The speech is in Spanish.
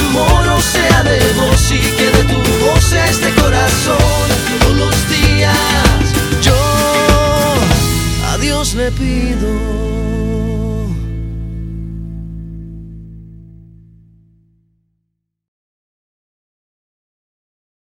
me enamoro sea de vos y que de tu voz este corazón. Todos los días yo a Dios le pido.